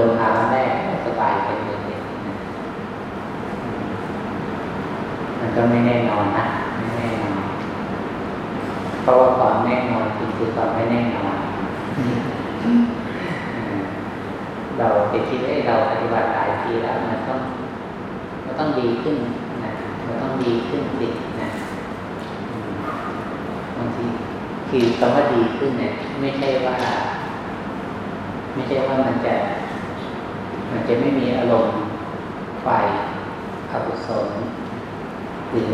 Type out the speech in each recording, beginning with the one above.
คนมาแรกก็สบายไปเลยมันก็ไม่แน่นอนนะไม่แน่นอนเพราะว่าความแน่นอนคือความไม่แน่นอนเราไปคิดว่าเราปฏิบัติหลายปีแล้วมันต้องมันต้องดีขึ้นนะมันต้องดีขึ้นดินะบางทีคือคำว่าดีขึ้นเนี่ย ไม่ใช่ว่า ไม่ใช่ว่ามันจะ มันจะไม่มีอารมณ์ฝ่ายอกุศลหรือ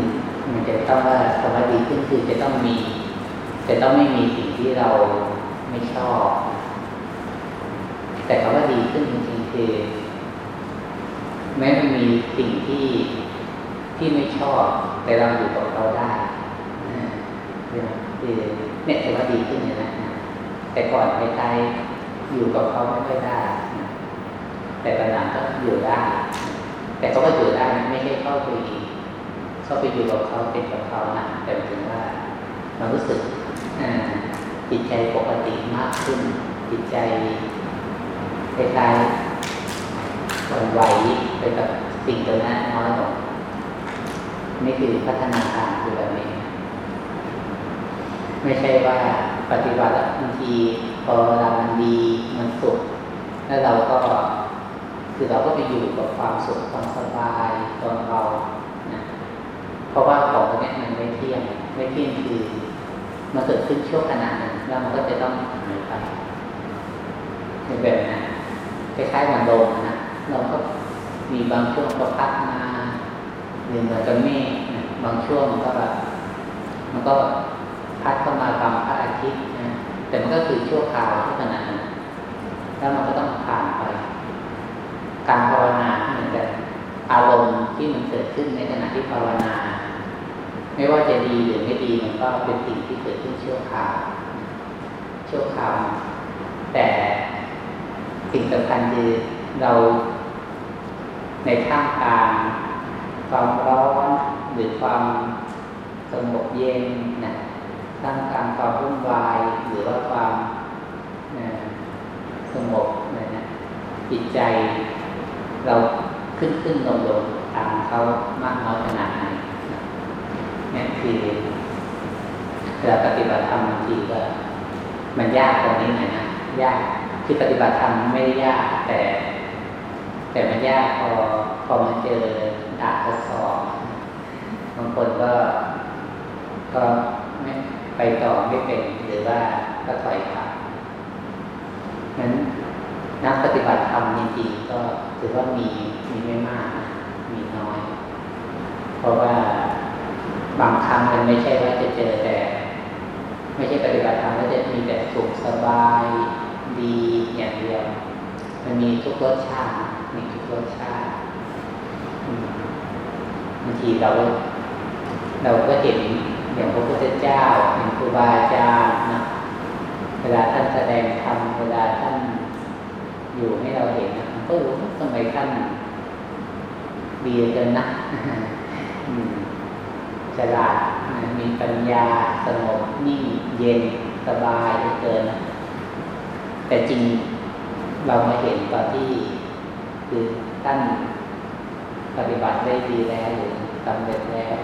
มันจะต้องว่าคำว่าดีขึ้นคือจะต้องมี จะต้องไม่มีสิ่งที่เราไม่ชอบ แต่คำว่าดีขึ้นจริงๆคือแม้มันมีสิ่งที่ที่ไม่ชอบ แต่เราอยู่กับเราได้คือเนี่ยถือว่าดีขึ้นอย่างนั้นแต่ก่อนไปใจอยู่กับเขาไม่ค่อยได้ แต่ตอนหลังก็อยู่ได้ แต่เขาก็อยู่ได้ไม่ใช่เข้าไปเข้าไปอยู่กับเขาเป็นกับเขานะแต่ถึงว่าเรารู้สึกจิตใจปกติมากขึ้น จิตใจคล้ายๆวันไหวไปกับสิ่งตัวนั้นน้อยลงนี่คือพัฒนาการคือแบบนี้ ไม่ใช่ว่าปฏิบัติบางทีพอเวลามันดีมันสุขแล้วเราก็ คือเราก็ไปอยู่กับความสุขความสบายตอนเรานะเพราะว่าของนี้มันไม่เที่ยง ไม่เที่ยงคือมันเกิดขึ้นช่วงขณะนั้นแล้วมันก็จะต้องหายไปในแบบนั้นคล้ายๆเหมือนลมนะเราก็มีบางช่วงก็พัดมาหรือเหมือนกับเมฆบางช่วงมันก็แบบมันก็พัดเข้ามาตามพระอาทิตย์นะแต่มันก็คือชั่วคราวเท่านั้นแล้วมันก็ต้องผ่านไป การภาวนาเหมือนกันอารมณ์ที่มันเกิดขึ้นในขณะที่ภาวนา ไม่ว่าจะดีหรือไม่ดีมันก็เป็นสิ่งที่เกิดขึ้นชั่วคราวชั่วคราวแต่สิ่งสำคัญคือเราในท่ามกลางความร้อนหรือความสงบเย็นนะท่ามกลางความวุ่นวายหรือว่าความสงบนะนะจิตใจ เราขึ้นขึ้นลงลงตามเขามากน้อยขนาดไหนนี่คือเวลาปฏิบัติธรรมบางทีก็มันยากตรงนี้หน่อยนะยากคือปฏิบัติธรรมไม่ได้ยาก แต่ แต่มันยากพอพอมันเจอดาบทดสอบบางคนก็ก็ไม่ไปต่อไม่เป็นหรือว่าก็ถอยขา นักปฏิบัติธรรมจริงๆก็ถือว่ามีมีไม่มาก มีน้อย เพราะว่าบางครั้งมันไม่ใช่ว่าจะเจอแต่ ไม่ใช่ปฏิบัติธรรมแล้วจะมีแต่สุขสบายดีอย่างเดียว มันมีทุกรสชาติ มีทุกรสชาติบางทีเรา เราก็เห็นอย่างพระพุทธเจ้าเห็นครูบาอาจารย์นะเวลาท่านแสดงธรรมเวลาท่าน อยู่ให้เราเห็นนะก็รู้ทำไมท่านดีเกินนะฉลาดมีปัญญาสงบนิ่งเย็นสบายเกินนะแต่จริงเรามาเห็นตอนที่คือท่านปฏิบัติได้ดีแล้วหรือสำเร็จแล้ว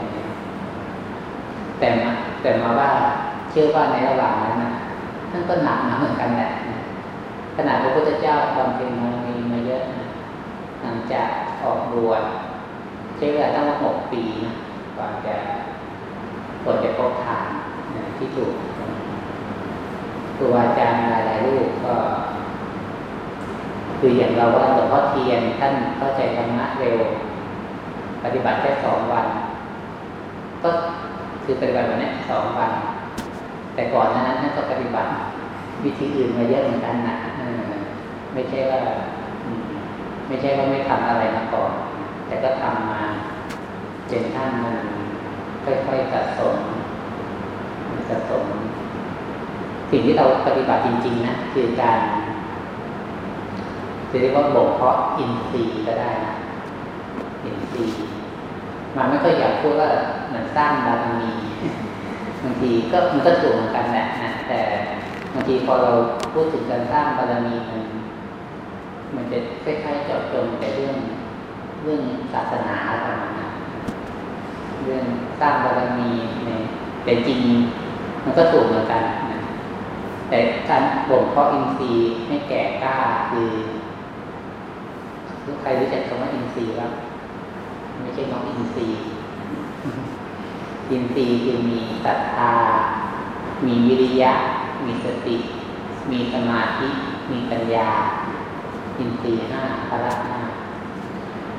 แต่มาแต่มาว่าเชื่อว่าในระหว่างนั้นนะท่านก็หนักนะเหมือนกันแหละ ขนาดพระพุทธเจ้าทำเป็นมามีมาเยอะนะหลังจากออกบวชใช้เวลาตั้งหกปีกว่าจะกว่าจะพบทางที่ถูกครูอาจารย์หลายๆรูปก็ คืออย่างเราว่าหลวงพ่อเทียนท่านเข้าใจธรรมะเร็ว ปฏิบัติแค่สองวัน ก็คือปฏิบัติวันนี้สองวัน แต่ก่อนนั้นท่านก็ปฏิบัติ วิธีอื่นมาเยอะเหมือนกันนะไม่ใช่ว่า ไม่ใช่ว่าไม่ทำอะไรมาก่อน แต่ก็ทำมาจนท่านมันค่อยๆสะสมสะสม สิ่งที่เราปฏิบัติจริง ๆ นะ คือการจะเรียกว่าบ่มเพาะอินทรีย์ก็ได้นะอินทรีย์มันไม่ค่อยอยากพูดว่าเหมือนสร้างบารมีบางทีก็มันก็ถูกเหมือนกันแหละนะแต่ บางทีพอเราพูดถึงการสร้างบารมีมันมันจะคล้ายๆเจาะจงแต่เรื่องเรื่องศาสนาประมาณนั้นเรื่องสร้างบารมีในแต่จริงมันก็ถูกเหมือนกันนะแต่การบ่มเพาะอินทรีย์ให้แก่กล้าคือใครรู้จักคำว่าอินทรีย์บ้างไม่ใช่น้องอินทรีย์อินทรีย์คือมีศรัทธา มีวิริยะ มีสติ มีสมาธิ มีปัญญา อินทรีย์ห้าพละห้า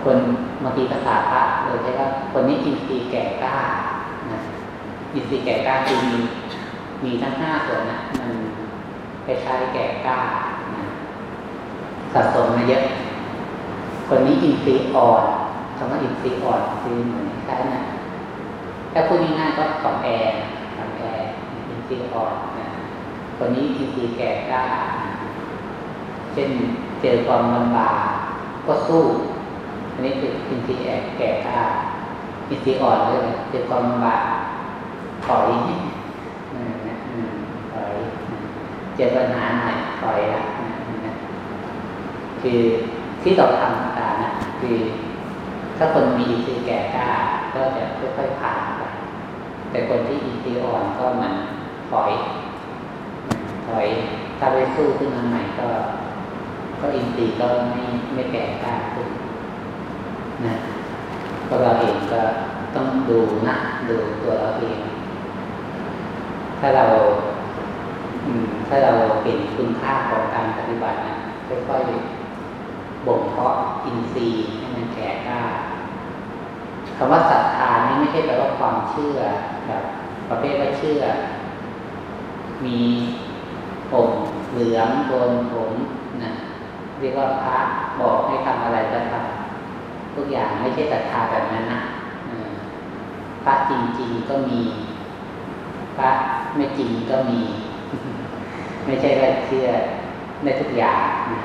คนบางทีภาษาพระเราใช้ว่าคนนี้อินทรีย์แก่กล้านะอินทรีย์แก่กล้าคือมีมีทั้งห้าส่วนนะมันคล้ายๆแก่กล้านะสะสมมาเยอะ คนนี้อินทรีย์อ่อนคำว่าอินทรีย์อ่อนคือเหมือนคล้ายนะถ้าพูดง่ายๆก็ของแอร์ของแอร์อินทรีย์อ่อนนะ คนนี้อินทรีย์แก่กล้าเช่นเจอความลำบากก็สู้ อันนี้คืออินทรีย์แก่แก่กล้าอินทรีย์อ่อนเลยเจอความลำบากถอยถอยเจอปัญหาหน่อยถอยละคือที่เราทำต่างนะคือถ้าคนมีอินทรีย์แก่กล้าก็จะค่อยๆผ่านไปแต่คนที่อินทรีย์อ่อนก็มันถอย ถอยถ้าไปสู้ขึ้นมาใหม่ก็ ก็อินทรีย์ก็ไม่ไม่แก่กล้าขึ้นนะก็เราเองก็ต้องดูนะดูตัวเราเอง ถ้าเราถ้าเราเห็นคุณค่าของการปฏิบัตินะค่อยๆบ่มเพาะอินทรีย์ให้มันแก่กล้าคำว่าศรัทธานี่ไม่ใช่แปลว่าความเชื่อแบบประเภทว่าเชื่อ มี ผมเหลืองโกนผมนะเรียกว่าพระบอกให้ทำอะไรก็ทำทุกอย่างไม่ใช่ศรัทธาแบบนั้นนะพระจริงๆก็มีพระไม่จริงก็มี ไม่ใช่ว่าเชื่อในทุกอย่างนะ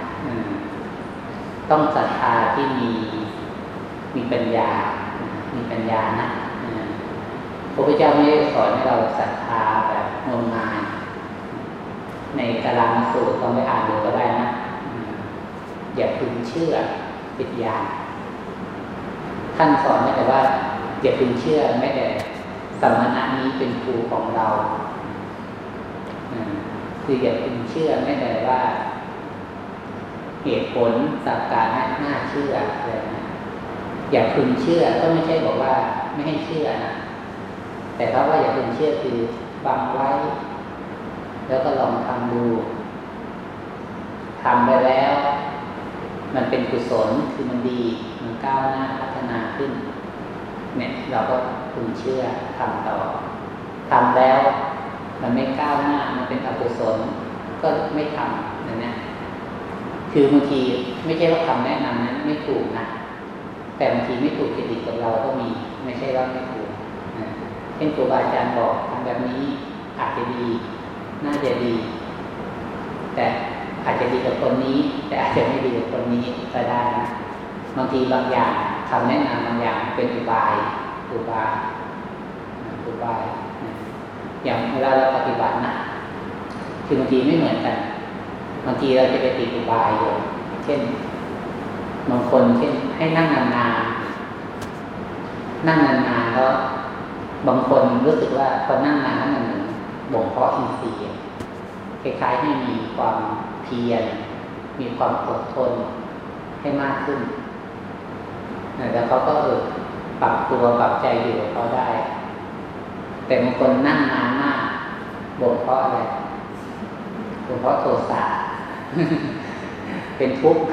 ต้องศรัทธาที่มีมีปัญญา มีปัญญานะพระพุทธเจ้าไม่ได้สอนให้เราศรัทธาแบบงมงาย ในกาลามสูตรต้องไปอ่านดูก็ได้นะ อย่าพึงเชื่อปิดยาท่านสอนไม่แต่ว่าอย่าพึงเชื่อไม่แต่สมณะนี้เป็นครูของเราคืออย่าพึงเชื่อไม่แต่ว่า เหตุผลสักการะน่าเชื่อเลยนะอย่าพึงเชื่อก็ไม่ใช่บอกว่าไม่ให้เชื่อนะแต่เพราะว่าอย่าพึงเชื่อคือบังไว้ แล้วก็ลองทำดูทำไปแล้ว มันเป็นกุศลคือมันดี มันก้าวหน้าพัฒนาขึ้น เนี่ยเราก็คุณเชื่อทำต่อทำแล้ว มันไม่ก้าวหน้า มันเป็นอกุศลก็ไม่ทำนั่นนะคือบางทีไม่ใช่ว่าคำแนะนำนั้นไม่ถูกนะแต่บางทีไม่ถูกเครดิตกับเราก็มีไม่ใช่ว่าไม่ถูกเช่นครูบาอาจารย์บอกทำแบบนี้อาจจะดี น่าจะดี แต่อาจจะดีกับคนนี้ แต่อาจจะไม่ดีกับคนนี้ก็ได้นะบางทีบางอย่างคำแนะนำบางอย่างเป็นอุบายอุบายอุบายอย่างเวลาเราปฏิบัตินะคือบางทีไม่เหมือนกันบางทีเราจะไปติดอุบายอยู่เช่นบางคนเช่นให้นั่งนานๆนั่งนานๆแล้วบางคนรู้สึกว่าพอนั่งนานนั่งนาน บ่มเพาะอินทรีย์คล้ายๆให้มีความเพียร มีความอดทนให้มากขึ้นแล้วเขาก็เออปรับตัวปรับใจอยู่กับเขาได้ แต่บางคนนั่งนานมากบ่มเพาะอะไรหลวงพ่อโทสะเป็นทุกข์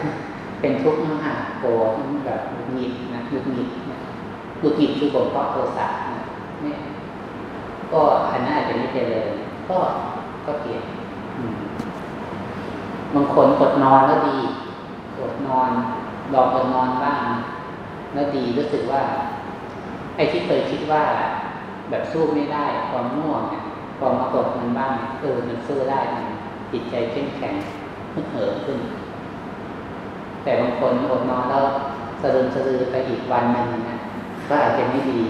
เป็นทุกข์มากโกรธแบบหงิดนะหงุดหงิดหงุดหงิดคือบ่มเพราะโทสะเนี่ย ก็อันนั้นอาจจะไม่เจริญก็ก็เปลี่ยนบางคนกดนอนแล้วดีกดนอนลองกดนอนบ้างแล้วดีรู้สึกว่า ไอ้ที่เคยคิดว่าแบบสู้ไม่ได้ความง่วงเนี่ยพอมากดมันบ้างเออมันสู้ได้มันจิตใจเข้มแข็งมึกเหิมขึ้น แต่บางคนอดนอนแล้วสะดุมสะดือไปอีกวันหนึ่งนะก็อาจจะไม่ดี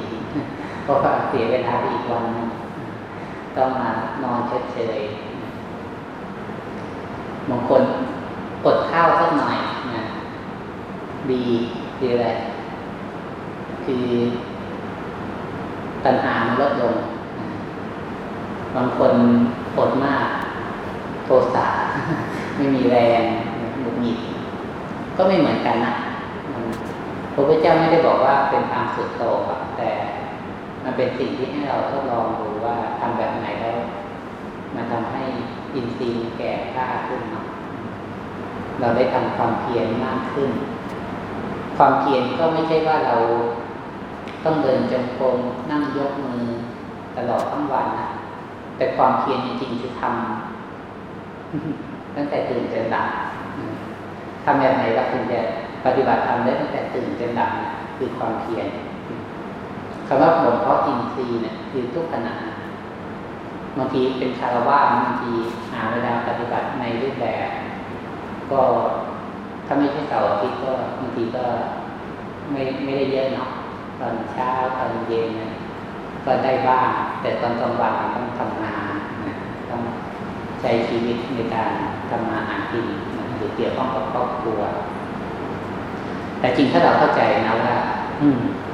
เพราะว่าเสียเวลาไปอีกวันต้องมานอนเฉยๆบางคนกดข้าวสักหน่อยนะดีคืออะไร คือตัณหามันลดลง บางคนอดมาก โทสะไม่มีแรงหงุดหงิดก็ไม่เหมือนกันนะพระพุทธเจ้าไม่ได้บอกว่าเป็นทางสุดโต่งแต่ มันเป็นสิ่งที่ให้เราทดลองดูว่าทำแบบไหนแล้วมันทำให้อินทรีย์แก่กล้าขึ้นเนาะเราได้ทำความเพียรมากขึ้น ความเพียรก็ไม่ใช่ว่าเราต้องเดินจงกรมนั่งยกมือตลอดทั้งวันนะแต่ความเพียรจริงๆคือทำตั้งแต่ตื่นจนหลับทำแบบไหนเราถึงจะปฏิบัติทำได้ตั้งแต่ตื่นจนหลับคือความเพียร คำว่าหลวงพ่ออินทรีย์เนี่ยคือทุกขณะบางทีเป็นคารวะบางทีหาเวลาปฏิบัติในรูปแบบ ก็ถ้าไม่ใช่เสาร์อาทิตย์ก็บางทีก็ไม่ไม่ได้เยอะเนาะตอนเช้าตอนเย็นนก็ได้บ้าง แต่ตอนกลางวันต้องทำงานนะต้องใช้ชีวิตในการทำมาหากินหรือเกี่ยวข้องกับครอบครัว แต่จริงถ้าเราเข้าใจนะว่า อืมหา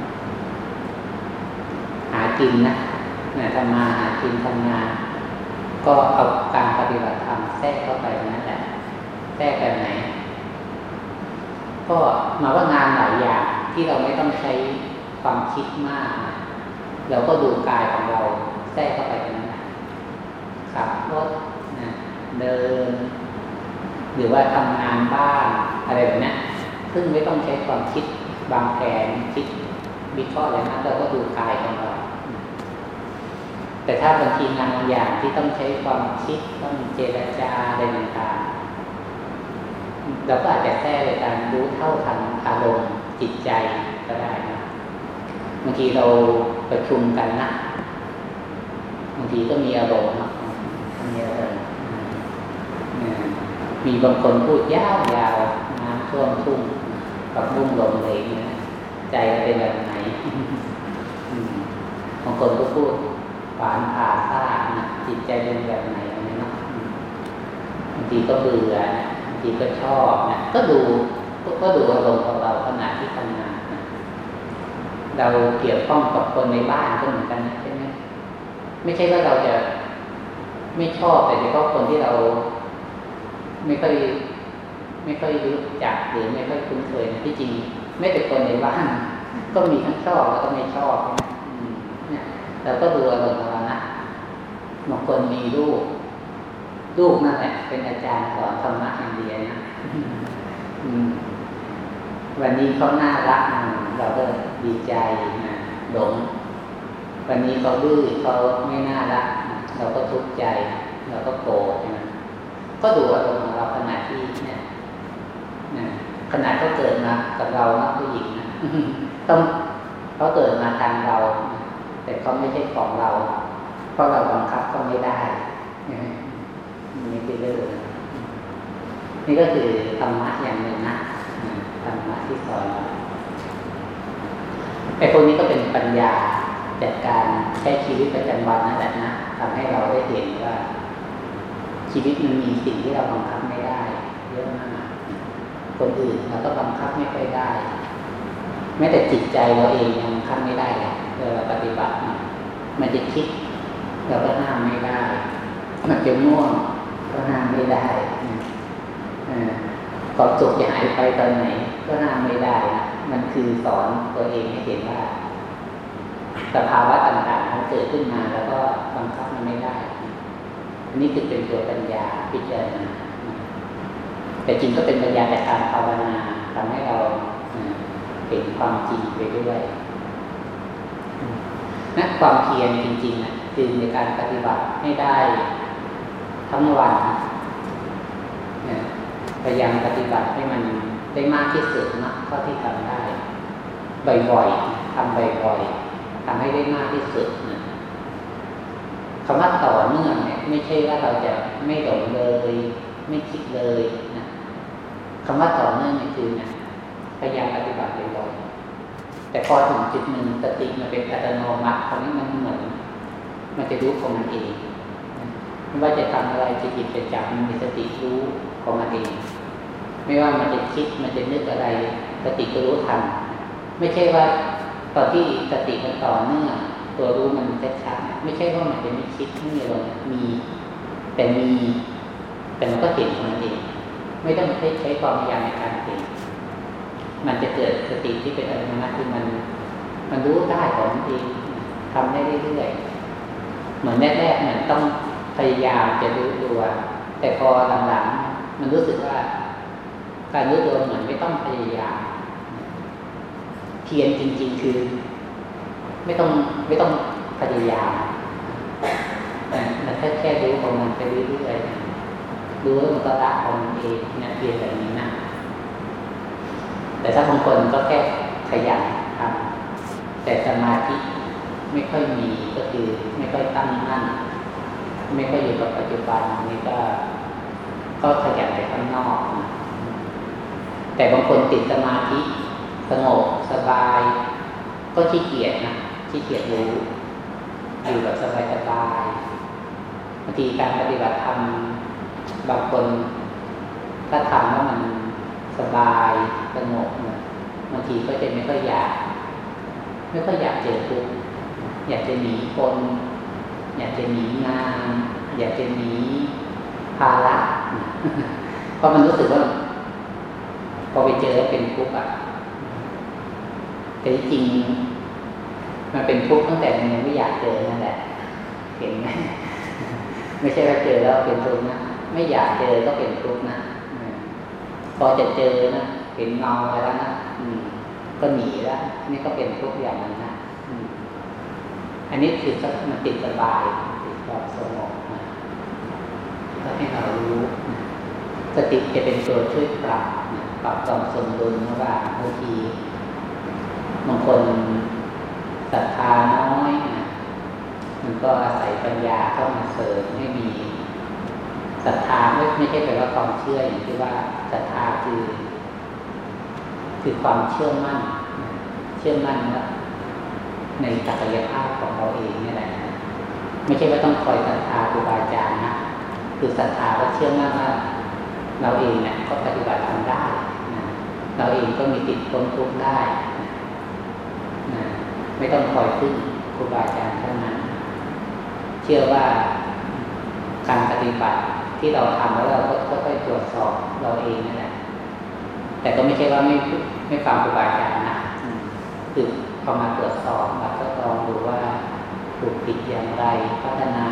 กินนะนะทำมาหากินทำงาน ก็เอาการปฏิบัติธรรมแทรกเข้าไปนั่นแหละแทรกแบบไหน ก็มาว่างานหลายอย่างที่เราไม่ต้องใช้ความคิดมากนะเราก็ดูกายของเราแทรกเข้าไปนั้นขับรถนะเดิน หรือว่าทำงานบ้านอะไรแบบนี้ซึ่งไม่ต้องใช้ความคิดบางแผนคิดวิเคราะห์อะไรนะเราก็ดูกายของเรา แต่ถ้าบางทีงานบางอย่างที่ต้องใช้ความคิดต้องเจรจาอะไรต่างๆเราก็อาจจะแทรกในการรู้เท่าทันอารมณ์จิตใจก็ได้นะบางทีเราประชุมกันนะบางทีก็มีอารมณ์มีอารมณ์มีบางคนพูดยาวยาวน้ำท่วมทุ่งกับบุ้งลมเลยนะใจเป็นแบบไหนบางคนก็พูด หวานผ่าซ่านะจิตใจเป็นแบบไหนอะไรเนาะบางทีก็เบื่อบางทีก็ชอบนะก็ดูก็ดูอารมณ์ของเราขณะที่ทำงานเราเกี่ยวข้องกับคนในบ้านก็เหมือนกันนะใช่ไหมไม่ใช่ว่าเราจะไม่ชอบแต่เฉพาะคนที่เรา ไม่ค่อยไม่ค่อยรู้จักหรือไม่ค่อยคุ้นเคยนะที่จริงไม่แต่คนในบ้านก็มีทั้งชอบแล้วก็ไม่ชอบเนี่ยเราก็ดูอารมณ์เรา บางคนมีลูก ลูกนั่นแหละเป็นอาจารย์สอนธรรมะอย่างเดียนะวันนี้เขาน่ารักเราก็ดีใจนะหลง วันนี้เขาดื้อเขาไม่น่ารัก เราก็ทุกข์ใจ เราก็โกรธนะก็ดูอารมณ์ของเราขณะที่เนี่ยนะขณะเขาเกิดมากับเรานะผู้หญิงนะต้องเขาเกิดมาทางเรา แต่เขาไม่ใช่ของเรา เพราะเราบังคับก็ไม่ได้นี่เป็นเรื่องนี่ก็คือธรรมะอย่างหนึ่งนะธรรมะที่สอนไอ้พวกนี้ก็เป็นปัญญาจากการใช้ชีวิตประจำวันนั่นแหละนะทำให้เราได้เห็นว่า ชีวิตมันมีสิ่งที่เราบังคับไม่ได้ เยอะมาก คนอื่นเราก็บังคับไม่ค่อยได้ แม้แต่จิตใจเราเองยังบังคับไม่ได้เลยเราปฏิบัติมันจะคิด เราก็ห้ามไม่ได้ มันจะง่วงก็ห้ามไม่ได้ความสุขจะหายไปตอนไหน ก็ห้ามไม่ได้นะมันคือสอนตัวเองให้เห็นว่า สภาวะต่างๆมันเกิดขึ้นมาแล้วก็บังคับมันไม่ได้อันนี้คือเป็นตัวปัญญาพิจารณาแต่จริงก็เป็นปัญญาจากการภาวนาทำให้เราเห็นความจริงไปด้วยนักความเพียรจริงๆนะ คือในการปฏิบัติให้ได้ทั้งวันพยายามปฏิบัติให้มันได้มากที่สุดนะเท่าที่ทำได้ บ่อยๆทำบ่อยๆทำให้ได้มากที่สุดนะคำว่าต่อเนื่องเนี่ย ไม่ใช่ว่าเราจะไม่หลงเลย ไม่คิดเลยนะคำว่าต่อเนื่องนี่คือนะพยายามปฏิบัติบ่อยๆแต่พอถึงจุดหนึ่งสติมันเป็นอัตโนมัติคราวนี้มันเหมือน มันจะรู้ของมันเองไม่ว่าจะทำอะไรจะจิตจะจับมันมีสติรู้ของมันเอง ไม่ว่ามันจะคิดมันจะนึกอะไร สติก็รู้ทัน ไม่ใช่ว่าตอนที่สติมันต่อเนื่องตัวรู้มันชัดๆไม่ใช่ว่ามันจะไม่คิดไม่มีลมมี แต่มี แต่มันก็เห็นของมันเอง ไม่ต้องใช้ใช้ความพยายามในการเห็นมันจะเกิดสติที่เป็นอัตโนมัติคือมัน มันรู้ได้ของมันเองทำได้เรื่อยๆ เหมือนแรกๆเหมือนต้องพยายามจะรู้ตัว แต่พอหลังๆมันรู้สึกว่า การรู้ตัวเหมือนไม่ต้องพยายามเพียรจริง ๆ คือ ไม่ต้องไม่ต้องพยายามมันแค่แค่รู้ของมันไปเรื่อยๆรู้แล้วมันก็ละของมันเองเนี่ยเพียรแบบนี้นะแต่ถ้าบางคนก็แค่ขยันทำแต่สมาธิ ไม่ค่อยมีก็คือไม่ค่อยตั้งมั่นไม่ค่อยอยู่กับปัจจุบันนี่ก็ ก็ขยันไปข้างนอกนะแต่บางคนติดสมาธิสงบสบาย ก็ขี้เกียจนะขี้เกียจรู้อยู่แบบสบายสบายบางทีการปฏิบัติธรรมบางคนถ้าทำแล้วมันสบายสงบนะบางทีก็จะไม่ค่อยอยาก ไม่ค่อยอยากเจอทุก อยากจะหนีคนอยากจะหนีงาน อยากจะหนีภาระเพราะมันรู้สึกว่า พอไปเจอเป็นทุกข์อะแต่จริง มันเป็นทุกข์ตั้งแต่ยังไม่อยากเจอนั่นแหละเห็นไหมไม่ใช่ว่าเจอแล้วเป็นทุกข์นะไม่อยากเจอก็เป็นทุกข์นะพอจะเจอนะเห็นเงาแล้วนะก็หนีแล้วนี่ก็เป็นทุกข์อย่างนั้นนะ อันนี้คือมันติดสบายติดความสงบนะก็ให้เรารู้สติจะเป็นตัวช่วยปรับปรับความสมดุลนะว่าบางทีบางคนศรัทธาน้อยนะมันก็อาศัยปัญญาเข้ามาเสริมให้มีศรัทธาไม่ไม่ใช่แปลว่าความเชื่ออย่างที่ว่าศรัทธาคือ คือความเชื่อมั่น เชื่อมั่นว่า ในศักยภาพของเราเองนี่แหละไม่ใช่ว่าต้องคอยศรัทธาครูบาอาจารย์นะคือศรัทธาว่าเชื่อมั่นว่าเราเองเนี่ยก็ปฏิบัติทำได้เราเองก็มีติดพ้นทุกข์ได้นะไม่ต้องคอยพึ่งครูบาอาจารย์เท่านั้น เชื่อว่าการปฏิบัติที่เราทำแล้วเราก็ค่อยๆตรวจสอบเราเองนั่นแหละแต่ก็ไม่ใช่ว่าไม่ไม่ฟังครูบาอาจารย์นะคือ พอมาตรวจสอบเราก็ลองดูว่าถูกผิดอย่างไร พัฒนา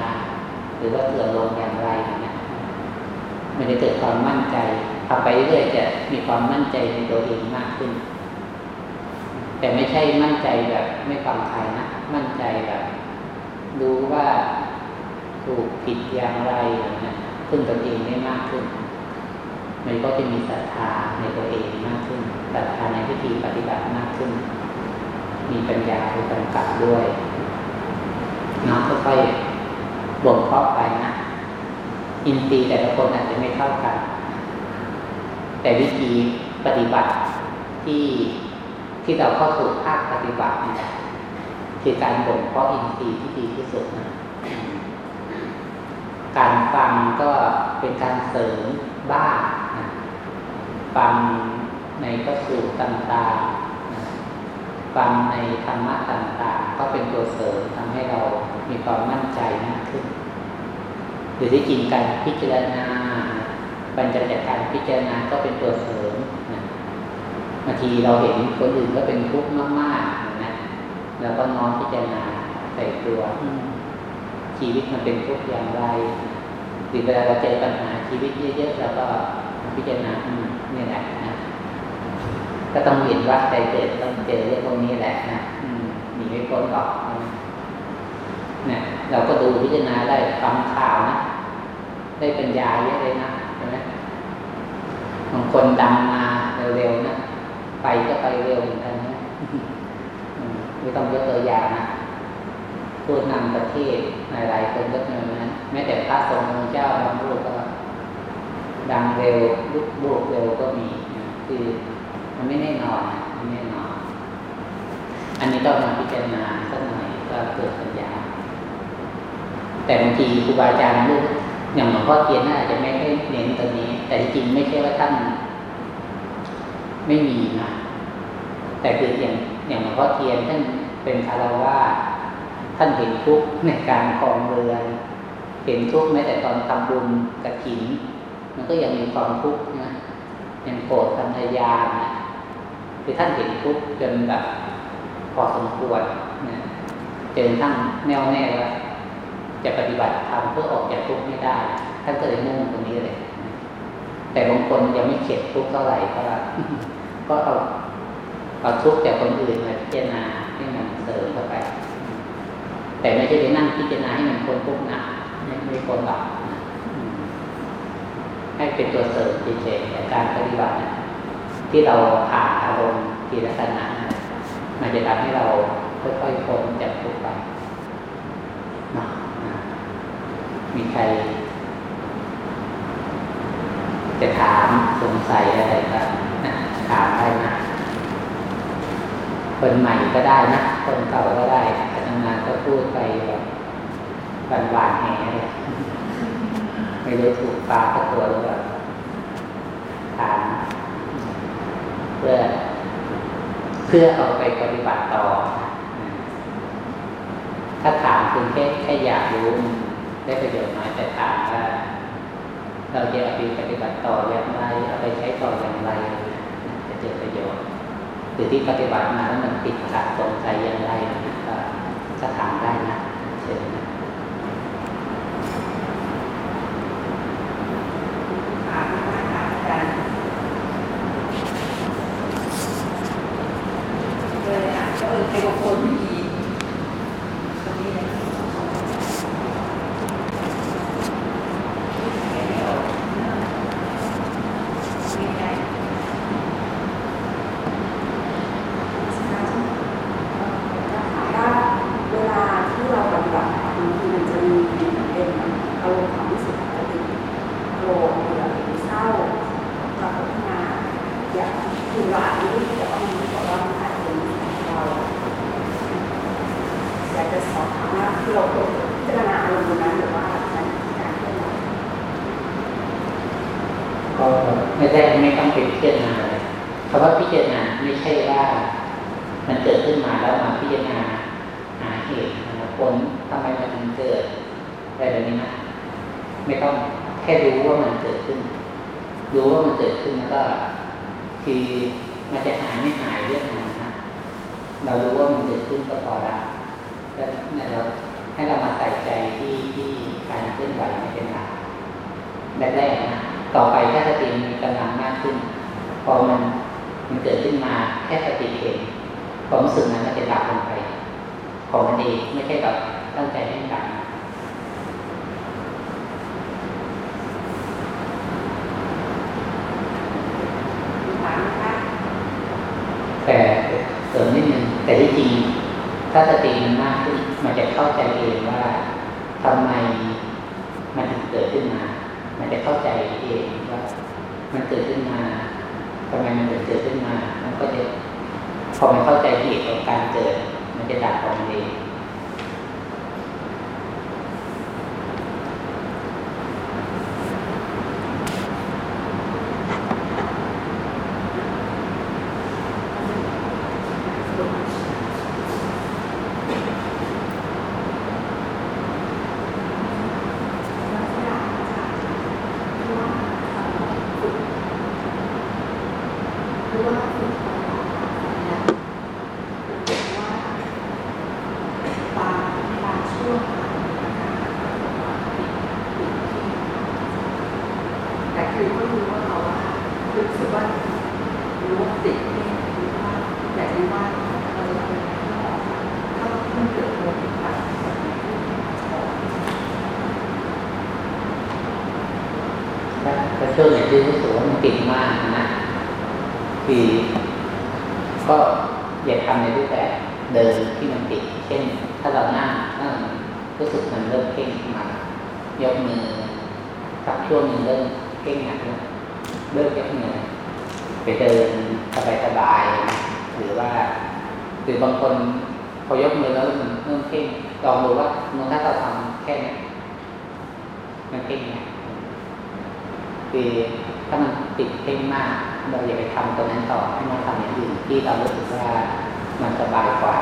หรือว่าเสื่อมลงอย่างไรเนี่ยมันจะเกิดความมั่นใจทำไปเรื่อยจะมีความมั่นใจในตัวเองมากขึ้น แต่ไม่ใช่มั่นใจแบบไม่ฟังใครนะ มั่นใจแบบรู้ว่าถูกผิดอย่างไรอย่างนี้ขึ้นตัวเองได้มากขึ้น มันก็จะมีศรัทธาในตัวเองมากขึ้นศรัทธาในพิธีปฏิบัติมากขึ้น มีปัญญาคือกำกับด้วยน้องค่อยๆบ่มเพาะไปนะอินทรีย์แต่ละคนอาจจะไม่เท่ากัน แต่วิธีปฏิบัติที่ที่เราเข้าสู่ภาคปฏิบัติเนี่ยคือการบ่มเพาะอินทรีย์ที่ดีที่สุดนะการฟังก็เป็นการเสริมบ้างนะฟังในพระสูตรต่างๆ ฟังในธรรมะต่างๆ ก็เป็นตัวเสริมทำให้เรามีความมั่นใจมากขึ้น หรือที่จริงการพิจารณาปัญจจากการพิจารณาก็เป็นตัวเสริมนะบางทีเราเห็นคนอื่นก็เป็นทุกข์มากๆนะเราก็น้อมพิจารณาใส่ตัวชีวิตมันเป็นทุกข์อย่างไรหรือเวลาเราเจอปัญหาชีวิตเยอะๆแล้วก็พิจารณาเนี่ยแหละนะ ก็ต้องเห็นว่าใจเกิดต้องเจอเรื่องพวกนี้แหละนะหนีไม่พ้นหรอกเนี่ยเราก็ดูพิจารณาได้ฟังข่าวนะ ได้ปัญญาเยอะเลยนะเห็นไหมบางคนดังมาเร็วๆนะไปก็ไปเร็วเหมือนกันนะไม่ต้องยกตัวอย่างนะผู้นำประเทศหลายๆคนก็เป็นนั้นแม้แต่พระสงฆ์องเจ้าบางรูปก็ดังเร็วลุกบุกเร็วก็มีคือ มันไม่แน่นอนมันไม่แน่นอน อันนี้ต้องมาพิจารณาสักหน่อยก็เกิดปัญญา แต่บางทีครูบาอาจารย์ลูกอย่างหลวงพ่อเทียนน่าจะไม่ได้เน้นตรงนี้ แต่จริงไม่ใช่ว่าท่านไม่มีนะแต่คืออย่างอย่างหลวงพ่อเทียนท่านเป็นคารวาท่านเห็นทุกข์ในการคลองเรือน เห็นทุกข์แม้แต่ตอนทำบุญกระถิน มันก็ยังมีความทุกข์นะยังโกรธภรรยานะ คือท่านเห็นทุกข์จนแบบพอสมควรนะจนท่านแน่วแน่ว่าจะปฏิบัติธรรมเพื่อออกจากทุกข์ไม่ได้ ท่านก็เลยมุ่งตรงนี้เลย แต่บางคนยังไม่เข็ดทุกข์เท่าไหร่ก็ก็เอาเอาทุกข์จากคนอื่นมาพิจารณาให้มันเสริมเข้าไป แต่ไม่ใช่ไปนั่งพิจารณาให้มันคนทุกข์นะไม่ไม่คนหลับให้เป็นตัวเสริมเฉยๆแต่การปฏิบัติ ที่เราผ่านอารมณ์ทีละขณะมันจะทำให้เราค่อยๆพ้นจากทุกข์ไปนะมีใคร จะถามสงสัยอะไรก็ถามได้นะคนใหม่ก็ได้นะ คนเก่าก็ได้อาจารย์ก็พูดไปแบบหวานหวานแหเลยไม่รู้ถูกปลากตัวหรือเปล่าถาม เพื่อเพื่อเอาไปปฏิบัติต่อ ถ้าถามคุณแค่แค่อยากรู้ได้ประโยชน์น้อยแต่ถามว่าเราจะเอาไปปฏิบัติต่ออย่างไรเอาไปใช้ต่ออย่างไรจะเกิดประโยชน์หรือที่ปฏิบัติมาแล้วมันติดขัดตรงใจอย่างไรก็ถามได้นะเชิญนะไอ้บางคนไม่ดี ก็ไม่ได้ไม่ต้องเป็นพิจารณาเลยเพราะว่าพิจารณาไม่ใช่ว่ามันเกิดขึ้นมาแล้วมาพิจารณาหาเหตุผลทำไมมันถึงเกิดอะไรแบบนี้นะไม่ต้องแค่รู้ว่ามันเกิดขึ้น รู้ว่ามันเกิดขึ้นแล้วก็ คือมันจะหายไม่หายเรื่องนั้นนะเรารู้ว่ามันเกิดขึ้นก็พอละแล้วเราให้เรามาใส่ใจที่ที่การเคลื่อนไหวไม่เป็นหลักแรกๆนะต่อไปถ้าสติมีกำลังมากขึ้น พอมันมันเกิดขึ้นมาแค่สติเห็นความรู้สึกนั้นก็จะดับลงไป ของมันเองไม่ใช่แบบตั้งใจให้ดับแต่เสริมนิดนึงแต่ที่จริงถ้าสติ มันมากขึ้นมันจะเข้าใจเองว่าทำไมมันถึงเกิดขึ้นมา มันจะเข้าใจเองว่ามันเกิดขึ้นมาทำไมมันถึงเกิดขึ้นมา มันก็จะพอมันเข้าใจเหตุของการเกิด มันจะดับของเอง ถ้าช่วงไหนที่รู้สึกว่ามันติดมากนะคือก็อย่าทำในรูปแบบเดิมที่มันติด เช่น ถ้าเรานั่งนั่งรู้สึกมันเริ่มเพ่งขึ้นมายกมือสักช่วงหนึ่งเริ่มเพ่งหนักเริ่มยกมือไปเดินสบายๆหรือว่าหรือบางคนพอยกมือแล้วมันเริ่มเพ่งลองดูว่ามันถ้าเราทำแค่เนี้ยมันเพ่งเนี่ย คือถ้ามันติดเพ่งมาก เราอย่าไปทำตรงนั้นต่อให้มันทำอย่างอื่นที่เรารู้สึกว่ามันสบายกว่า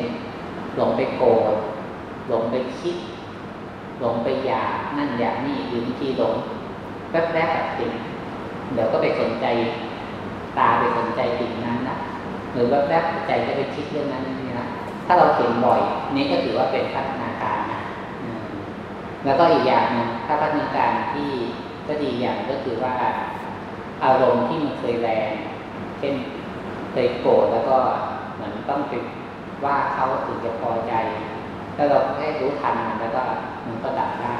น หลงไปโกรธหลงไปคิด หลงไปอยากนั่นอยากนี่หรือบางทีหลงแวบๆแบบสิ่งเดี๋ยวก็ไปสนใจตาไปสนใจสิ่งนั้นนะหรือแวบๆใจจะไปคิดเรื่องนั้นนี่นะถ้าเราเห็นบ่อยนี่ก็ถือว่าเป็นพัฒนาการนะแล้วก็อีกอย่างหนึงถ้าพัฒนาการที่ก็ดีอย่างก็คือว่าอารมณ์ที่มันเคยแรง เช่นเคยโกรธแล้วก็เหมือนต้องไป ว่าเขาถึงจะพอใจ ถ้าเราแค่รู้ทันมันแล้วก็มันก็ดับได้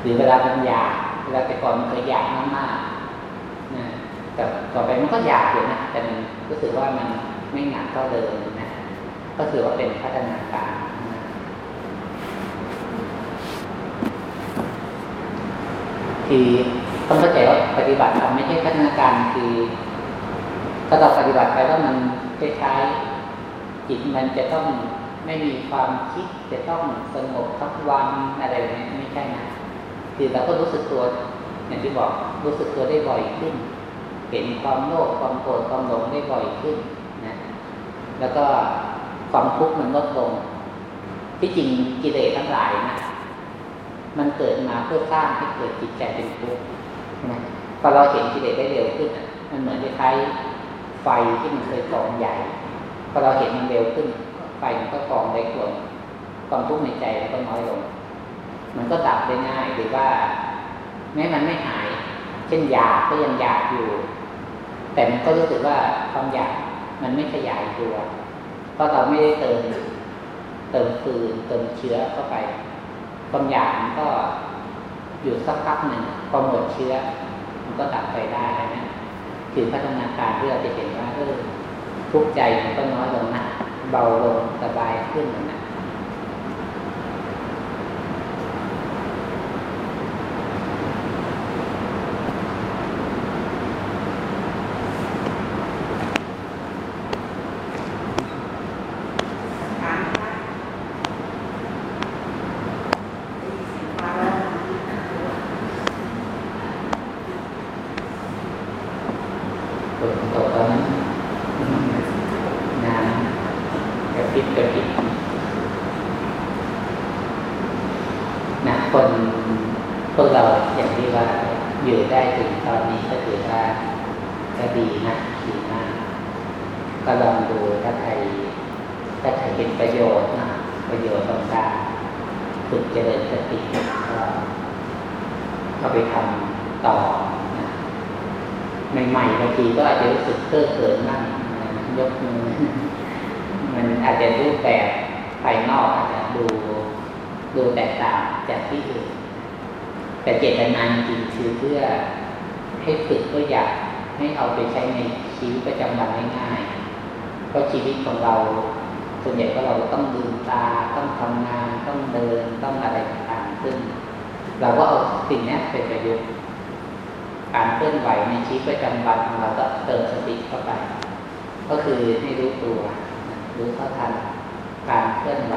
หรือเวลามันอยากเวลาแต่ก่อนมันเคยอยากมากๆนะแต่ต่อไปมันก็อยากอยู่นะแต่มันรู้สึกว่ามันไม่หนักเท่าเดิมนะก็ถือว่าเป็นพัฒนาการคือต้องเข้าใจว่าปฏิบัติธรรมไม่ใช่พัฒนาการคือถ้าเราปฏิบัติไปแล้วมันคล้ายๆ จิตมันจะต้องไม่มีความคิดจะต้องสงบทั้งวันอะไรแบบนี้ไม่ใช่นะคือเราก็รู้สึกตัวอย่างที่บอกรู้สึกตัวได้บ่อยขึ้น เห็นความโลภความโกรธความหลงได้บ่อยขึ้นนะแล้วก็ความทุกข์มันลดลง ที่จริงกิเลสทั้งหลายนะมันเกิดมาเพื่อสร้างให้เกิดจิตใจเป็นทุกข์ใช่ไหมพอเราเห็นกิเลสได้เร็วขึ้นมันเหมือนคล้ายไฟที่มันเคยกองใหญ่ อเราเห็นมันเร็วขึ้นไฟมันก็กองเล็กลงความทุกข์ในใจมันก็น้อยลง มันก็ดับได้ง่ายหรือว่า แม้มันไม่หาย เช่นอยากก็ยังอยากอยู่ แต่มันก็รู้สึกว่าความอยากมันไม่ขยายตัวเพราะเราไม่ได้เติมเติมฟืนเติมเชื้อเข้าไป ความอยากมันก็อยู่สักพักหนึ่งพอหมดเชื้อ มันก็ดับไปได้นะคือพัฒนาการที่เราจะเห็นว่าเออ ทุกข์ใจมันก็น้อยลงนะเบาลงสบายขึ้นนะ ถามว่าได้ยินเสียงฟ้าร้อง ฝนตกตอนนั้นน้ำกระพริบกระพริบนะคนพวกเราอย่างที่ว่าอยู่ได้ถึงตอนนี้ก็ถือว่าก็ดีนะดีมาก ก็ลองดูถ้าใครถ้าใครเห็นประโยชน์นะประโยชน์ของการฝึกเจริญสติก็เอาไปทำต่อนะ ใหม่ๆบางทีก็อาจจะรู้สึกเก้อเขินบ้างยกมือ มันอาจจะรูปแบบภายนอกอาจจะดูดูแตกต่างจากที่อื่น แต่เจตนาจริงๆคือเพื่อให้ฝึกก็อยากให้เอาไปใช้ในชีวิตประจำวันง่ายๆเพ ราะชีวิตของเราส่วนใหญ่ก็เราต้องลืมตาต้องทำงานต้องเดินต้องอะไรต่างๆซึ่งเราก็เอาสิ่งนี้เป็นประโยชน์การเคลื่อนไหวในชีวิตประจำวันของเราก็เติมสติเข้าไป ก็คือให้รู้ตัวรู้เท่าทันการเคลื่อนไหว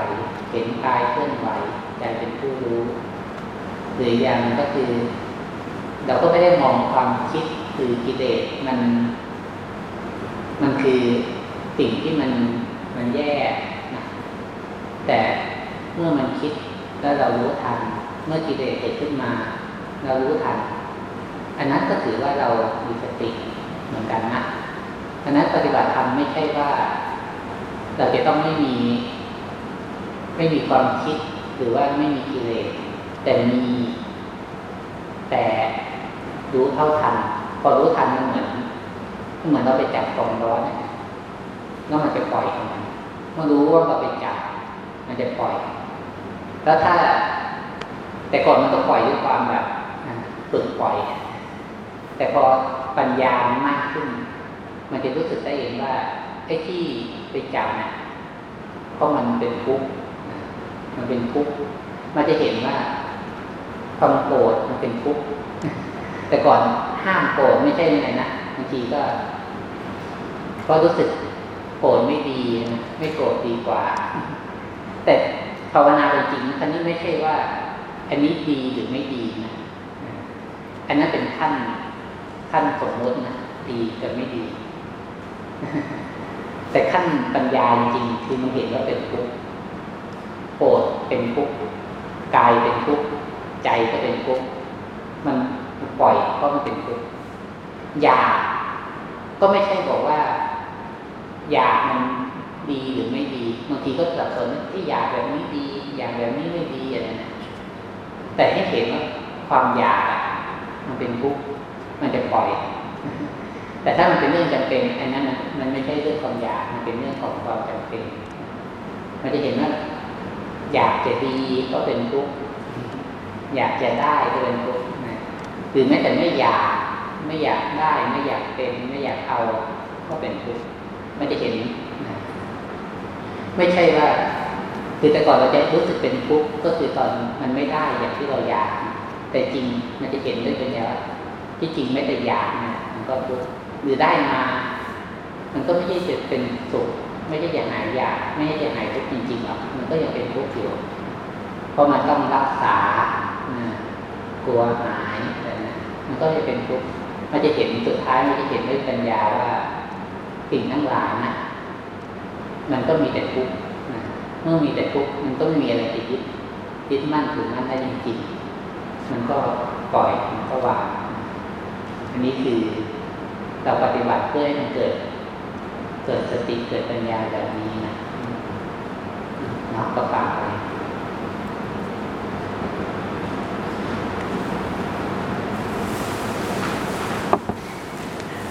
เห็นกายเคลื่อนไหวใจเป็นผู้รู้หรืออย่างก็คือ เราก็ไม่ได้มองความคิดคือกิเลสมัน มันคือ สิ่งที่มันมันแย่นะแต่เมื่อมันคิดแล้วเรารู้ทัน เมื่อกิเลสเกิดขึ้นมา เรารู้ทัน อันนั้นก็ถือว่าเรามีสติเหมือนกันนะอันนั้นปฏิบัติธรรมไม่ใช่ว่า เราจะต้องไม่มี ไม่มีความคิดหรือว่าไม่มีกิเลสแต่มีแต่รู้เท่าทัน พอรู้ทันมันเหมือน เหมือนเราไปจับกองร้อนนี่ย แล้วมันจะปล่อยของมันเมื่อรู้ว่าเราไปจับมันจะปล่อย แล้วถ้าแต่ก่อนมันก็ปล่อยด้วยความแบบฝึกปล่อย แต่พอปัญญามันมากขึ้น มันจะรู้สึกได้เองว่าไอ้ที่ไปจับเนี่ยเพราะมันเป็นทุกข์มันเป็นทุกข์มันจะเห็นว่าความโกรธมันเป็นทุกข์แต่ก่อนห้ามโกรธไม่ใช่ยังไงนะบางทีก็ ก็รู้สึก โกรธไม่ดี ไม่โกรธดีกว่า แต่ภาวนาจริงๆท่านนี้ไม่ใช่ว่า อันนี้ดีหรือไม่ดีนะอันนั้นเป็นขั้นขั้นสมมตินะดีกับไม่ดี แต่ขั้นปัญญาจริงคือมันเห็นว่าเป็นทุกข์โกรธเป็นทุกข์กายเป็นทุกข์ใจก็เป็นทุกข์มันปล่อยเพราะมันเป็นทุกข์อยากก็ไม่ใช่บอกว่า อยากมันดีหรือไม่ดีบางทีก็สับสนที่อยากแบบนี้ดี อยากแบบนี้ไม่ดีอะไรนะแต่ให้เห็นว่าความอยากมันเป็นทุกข์มันจะปล่อย แต่ถ้ามันเป็นเรื่องจำเป็นอันนั้นมันไม่ใช่เรื่องความอยากมันเป็นเรื่องของความจำเป็น มันจะเห็นว่าอยากจะดีก็เป็นทุกข์อยากจะได้ก็เป็นทุกข์นะหรือแม้แต่ไม่อยากไม่อยากได้ ไม่อยากเป็น ไม่อยากเอาก็เป็นทุกข์ ไมันจะเห็นนะไม่ใช่ว่า คือแต่ก่อนเราจะรู้สึกเป็นทุกข์ก็คือตอนมันไม่ได้อย่างที่เราอยาก แต่จริงมันจะเห็นด้วยปัญญาที่จริงไม่แต่อยากนะมันก็ทุกข์หรือได้มา มันก็ไม่ใช่จะเป็นสุขไม่ใช่จะหายอยาก ไม่ใช่จะหายทุกข์จริงๆหรอกมันก็ยังเป็นทุกข์อยู่เพราะมันต้องรักษากลัวหายอะไรนะมันก็จะเป็นทุกข์มันจะเห็นสุดท้ายมันจะเห็นด้วยปัญญาว่า สิ่งทั้งหลายนะมันก็มีแต่ทุกข์นะเมื่อมีแต่ทุกข์มันก็ไม่มีอะไรจะยึดยึดมั่นถือมั่นได้จริงๆมันก็ปล่อยมันก็วางอันนี้คือเราปฏิบัติเพื่อให้มันเกิด เกิดสติเกิดปัญญาแบบนี้นะเนาะก็ฝาก